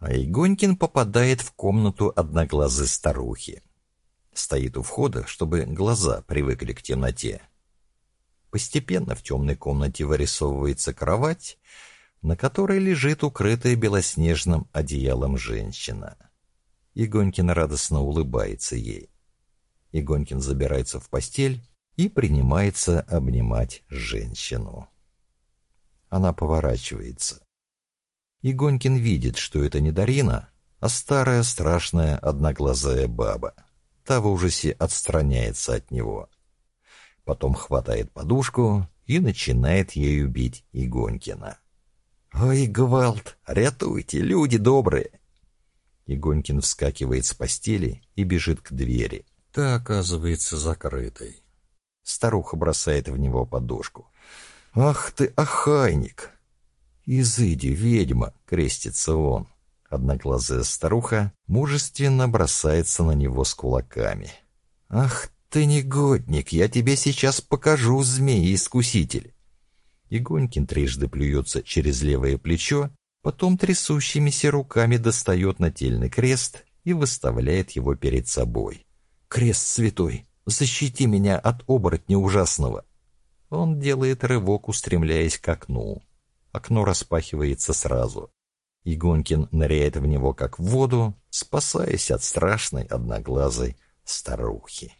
А Игонькин попадает в комнату одноглазой старухи. Стоит у входа, чтобы глаза привыкли к темноте. Постепенно в темной комнате вырисовывается кровать, на которой лежит укрытая белоснежным одеялом женщина. Игонькин радостно улыбается ей. Игонькин забирается в постель и принимается обнимать женщину. Она поворачивается. Игонькин видит, что это не Дарина, а старая страшная одноглазая баба. Та в ужасе отстраняется от него. Потом хватает подушку и начинает ею бить Игонькина. «Ой, гвалт! Рятуйте, люди добрые!» Игонькин вскакивает с постели и бежит к двери. Та оказывается закрытой. Старуха бросает в него подушку. «Ах ты, охайник!» «Изыди, ведьма!» — крестится он. Одноглазая старуха мужественно бросается на него с кулаками. «Ах ты негодник! Я тебе сейчас покажу, змеи-искуситель!» Игонькин трижды плюется через левое плечо, потом трясущимися руками достает нательный крест и выставляет его перед собой. «Крест святой, защити меня от оборотня ужасного!» Он делает рывок, устремляясь к окну. Окно распахивается сразу. Игонькин ныряет в него, как в воду, спасаясь от страшной одноглазой старухи.